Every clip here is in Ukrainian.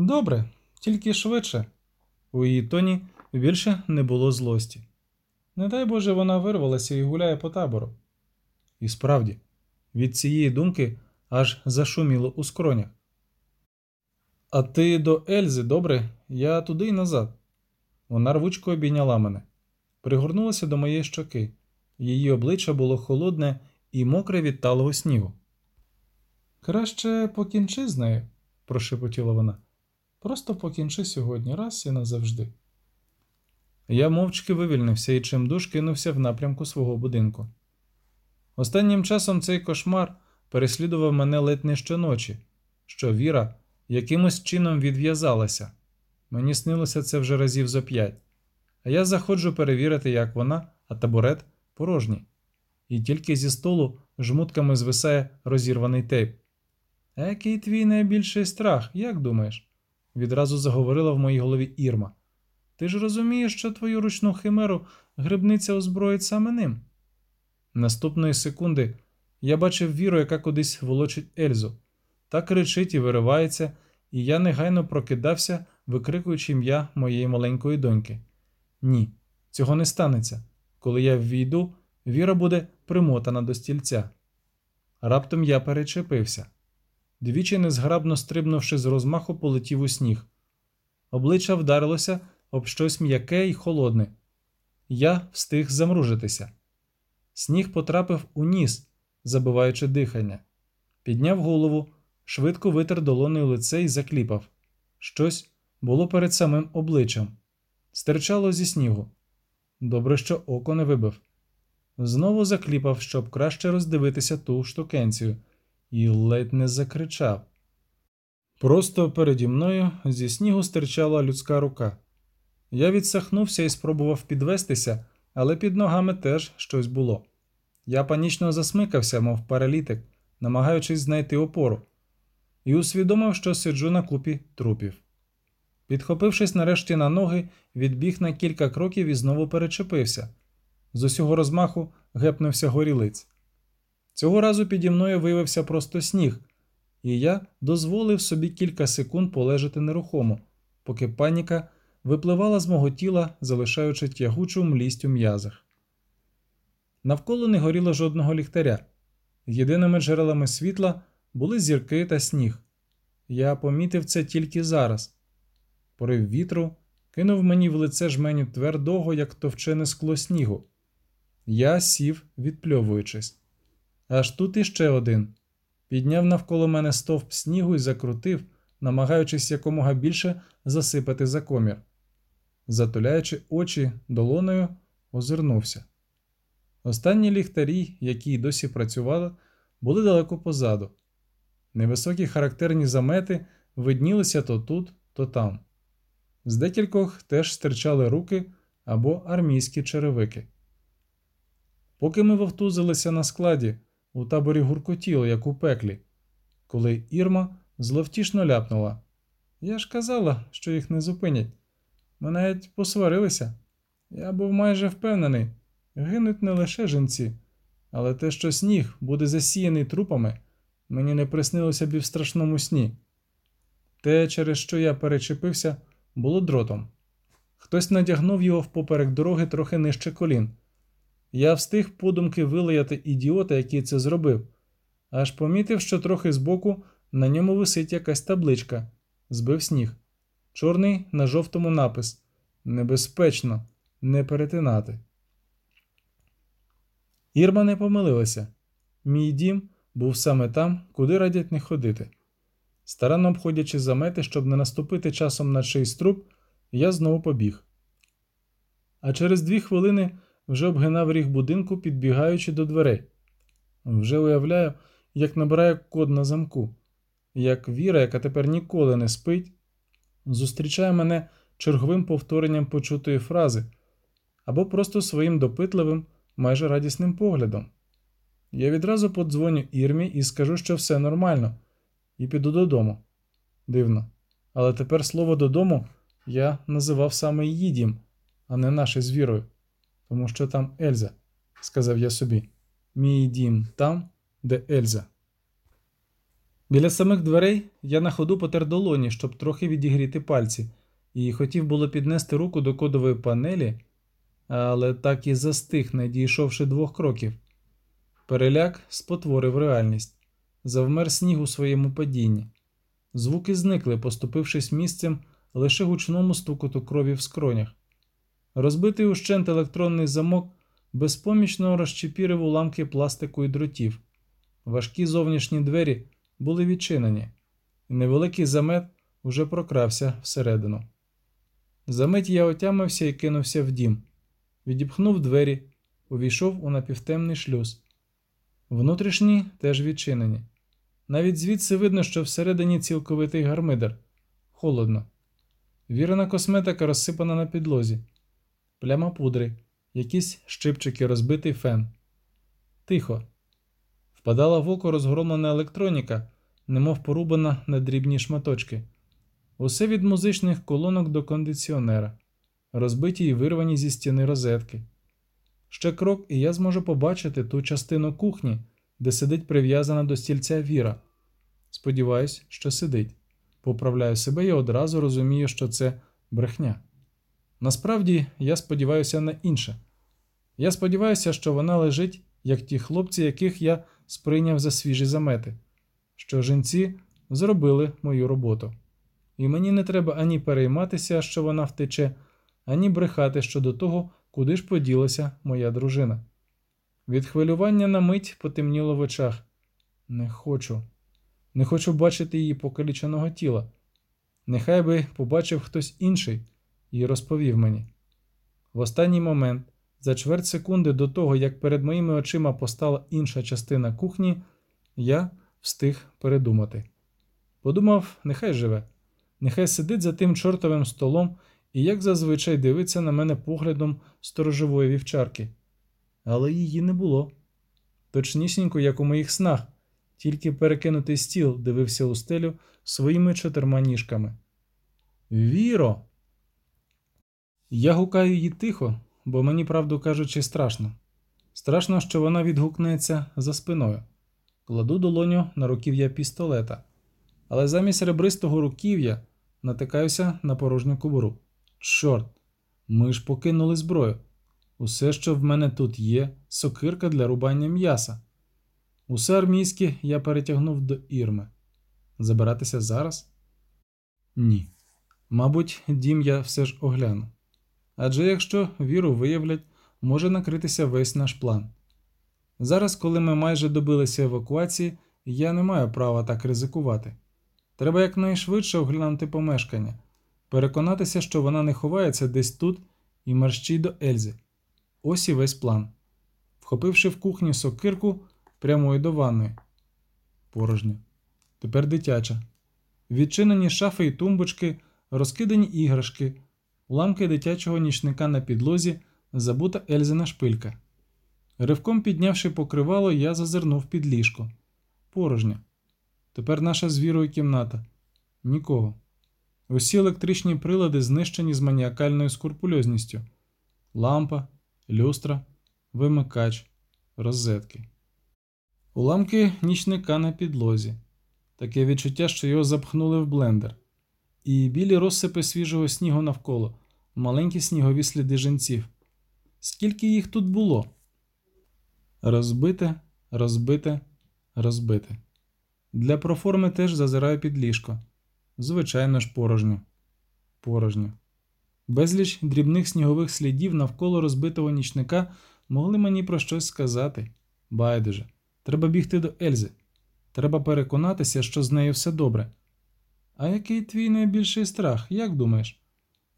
Добре, тільки швидше. У її тоні більше не було злості. Не дай Боже, вона вирвалася і гуляє по табору. І справді, від цієї думки аж зашуміло у скронях. А ти до Ельзи, добре, я туди й назад. Вона рвучко обійняла мене, пригорнулася до моєї щоки. Її обличчя було холодне і мокре від талого снігу. Краще покінчи з нею, прошепотіла вона. Просто покінчи сьогодні раз і назавжди. Я мовчки вивільнився і чимдуж кинувся в напрямку свого будинку. Останнім часом цей кошмар переслідував мене ледь не щоночі, що Віра якимось чином відв'язалася. Мені снилося це вже разів зо п'ять. А я заходжу перевірити, як вона, а табурет порожній. І тільки зі столу жмутками звисає розірваний тейп. Який твій найбільший страх, як думаєш? Відразу заговорила в моїй голові Ірма. Ти ж розумієш, що твою ручну химеру грибниця озброїть саме ним. Наступної секунди я бачив віру, яка кудись волочить Ельзу. Та кричить і виривається, і я негайно прокидався, викрикуючи ім'я моєї маленької доньки. Ні, цього не станеться. Коли я ввійду, віра буде примотана до стільця. Раптом я перечепився. Двічі незграбно стрибнувши з розмаху, полетів у сніг. Обличчя вдарилося об щось м'яке і холодне. Я встиг замружитися. Сніг потрапив у ніс, забиваючи дихання. Підняв голову, швидко витер долоною лице і закліпав. Щось було перед самим обличчям, стирчало зі снігу. Добре, що око не вибив. Знову закліпав, щоб краще роздивитися ту штукенцію, і ледь не закричав. Просто переді мною зі снігу стирчала людська рука. Я відсахнувся і спробував підвестися, але під ногами теж щось було. Я панічно засмикався, мов паралітик, намагаючись знайти опору, і усвідомив, що сиджу на купі трупів. Підхопившись нарешті на ноги, відбіг на кілька кроків і знову перечепився. З усього розмаху гепнувся горілиць. Цього разу піді мною виявився просто сніг, і я дозволив собі кілька секунд полежати нерухомо, поки паніка випливала з мого тіла, залишаючи тягучу млість у м'язах. Навколо не горіло жодного ліхтаря. Єдиними джерелами світла були зірки та сніг. Я помітив це тільки зараз. Порив вітру кинув мені в лице жменю твердого, як товчене скло снігу. Я сів, відпльовуючись. Аж тут іще один. Підняв навколо мене стовп снігу і закрутив, намагаючись якомога більше засипати за комір. Затуляючи очі долоною, озирнувся. Останні ліхтарі, які досі працювали, були далеко позаду. Невисокі характерні замети виднілися то тут, то там. З декількох теж стирчали руки або армійські черевики. Поки ми вовтузилися на складі, у таборі гуркотіло, як у пеклі, коли Ірма зловтішно ляпнула. Я ж казала, що їх не зупинять. Ми навіть посварилися. Я був майже впевнений, гинуть не лише жінці, але те, що сніг буде засіяний трупами, мені не приснилося б і в страшному сні. Те, через що я перечепився, було дротом. Хтось надягнув його впоперек дороги трохи нижче колін. Я встиг подумки вилаяти ідіота, який це зробив, аж помітив, що трохи збоку на ньому висить якась табличка, збив сніг. Чорний на жовтому напис Небезпечно не перетинати. Ірма не помилилася. Мій дім був саме там, куди радять не ходити. Старанно обходячи замети, щоб не наступити часом на чийсь труп, я знову побіг. А через дві хвилини вже обгинав ріг будинку, підбігаючи до дверей. Вже уявляю, як набираю код на замку, як Віра, яка тепер ніколи не спить, зустрічає мене черговим повторенням почутої фрази або просто своїм допитливим, майже радісним поглядом. Я відразу подзвоню Ірмі і скажу, що все нормально, і піду додому. Дивно. Але тепер слово додому я називав саме її дім, а не наше з вірою тому що там Ельза, сказав я собі. Мій дім там, де Ельза. Біля самих дверей я на ходу потер долоні, щоб трохи відігріти пальці, і хотів було піднести руку до кодової панелі, але так і застиг, не дійшовши двох кроків. Переляк спотворив реальність, завмер сніг у своєму падінні. Звуки зникли, поступившись місцем лише гучному стукоту крові в скронях. Розбитий ущент електронний замок безпомічно розчепірив уламки пластику і дротів. Важкі зовнішні двері були відчинені, і невеликий замет уже прокрався всередину. Замить я отямився і кинувся в дім, відіпхнув двері, увійшов у напівтемний шлюз. Внутрішні теж відчинені. Навіть звідси видно, що всередині цілковитий гармидер. Холодно. Вірена косметика розсипана на підлозі, пляма пудри, якісь щипчики, розбитий фен. Тихо. Впадала в око розгромлена електроніка, немов порубана на дрібні шматочки. Усе від музичних колонок до кондиціонера, розбиті і вирвані зі стіни розетки. Ще крок, і я зможу побачити ту частину кухні, де сидить прив'язана до стільця Віра. Сподіваюсь, що сидить. Поправляю себе і одразу розумію, що це брехня. Насправді, я сподіваюся на інше. Я сподіваюся, що вона лежить, як ті хлопці, яких я сприйняв за свіжі замети, що жінці зробили мою роботу. І мені не треба ані перейматися, що вона втече, ані брехати щодо того, куди ж поділася моя дружина. Від хвилювання на мить потемніло в очах. Не хочу, не хочу бачити її покаліченого тіла. Нехай би побачив хтось інший і розповів мені. В останній момент, за чверть секунди до того, як перед моїми очима постала інша частина кухні, я встиг передумати. Подумав, нехай живе, нехай сидить за тим чортовим столом і, як зазвичай, дивиться на мене поглядом сторожової вівчарки. Але її не було. Точнісінько, як у моїх снах, тільки перекинутий стіл дивився у стелю своїми чотирма ніжками. Віро! Я гукаю її тихо, бо мені, правду кажучи, страшно. Страшно, що вона відгукнеться за спиною. Кладу долоню на руків'я пістолета, але замість ребристого руків'я натикаюся на порожню кобуру. Чорт, ми ж покинули зброю. Усе, що в мене тут є, сокирка для рубання м'яса. Усе армійське я перетягнув до ірми. Забиратися зараз? Ні. Мабуть, дім я все ж огляну. Адже якщо віру виявлять, може накритися весь наш план. Зараз, коли ми майже добилися евакуації, я не маю права так ризикувати. Треба якнайшвидше оглянути помешкання, переконатися, що вона не ховається десь тут і марщій до Ельзи. Ось і весь план. Вхопивши в кухні сокирку прямою до ванної. Порожньо. Тепер дитяча. Відчинені шафи і тумбочки, розкидані іграшки, уламки дитячого нічника на підлозі, забута Ельзина шпилька. Ривком піднявши покривало, я зазирнув під ліжко. Порожньо. Тепер наша з кімната. Нікого. Усі електричні прилади знищені з маніакальною скурпульозністю. Лампа, люстра, вимикач, розетки. Уламки нічника на підлозі. Таке відчуття, що його запхнули в блендер. І білі розсипи свіжого снігу навколо, маленькі снігові сліди жінців. Скільки їх тут було? Розбите, розбите, розбите. Для проформи теж зазираю під ліжко. Звичайно ж, порожньо. Порожньо. Безліч дрібних снігових слідів навколо розбитого нічника могли мені про щось сказати. Байдуже, треба бігти до Ельзи. Треба переконатися, що з нею все добре. А який твій найбільший страх, як думаєш?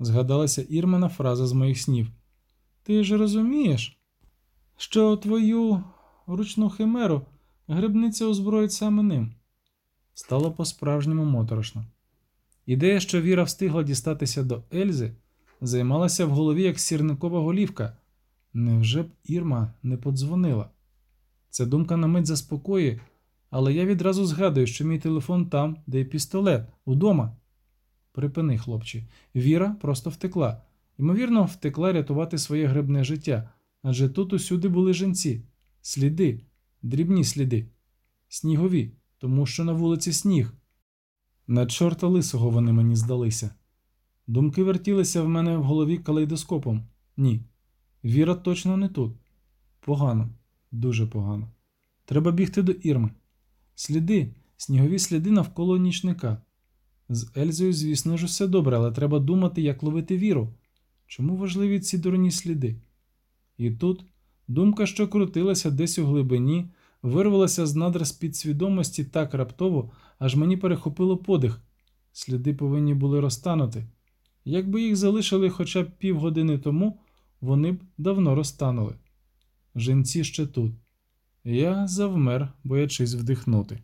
Згадалася Ірмана фраза з моїх снів. Ти ж розумієш, що твою ручну химеру грибниця озброїть саме ним. Стало по-справжньому моторошно. Ідея, що Віра встигла дістатися до Ельзи, займалася в голові як сірникова голівка. Невже б Ірма не подзвонила? Ця думка на мить заспокоює, але я відразу згадую, що мій телефон там, де й пістолет, удома. Припини, хлопче, Віра просто втекла. Ймовірно, втекла рятувати своє грибне життя, адже тут усюди були жінці, сліди, дрібні сліди, снігові, тому що на вулиці сніг. На чорта лисого вони мені здалися. Думки вертілися в мене в голові калейдоскопом. Ні. Віра точно не тут. Погано, дуже погано. Треба бігти до Ірми. Сліди, снігові сліди навколо нічника. З Ельзою, звісно ж, все добре, але треба думати, як ловити віру. Чому важливі ці дурні сліди? І тут думка, що крутилася десь у глибині, вирвалася з надр підсвідомості так раптово, аж мені перехопило подих. Сліди повинні були розтанути. Якби їх залишили хоча б півгодини тому, вони б давно розтанули. Жінці ще тут. Я завмер, боячись вдихнути.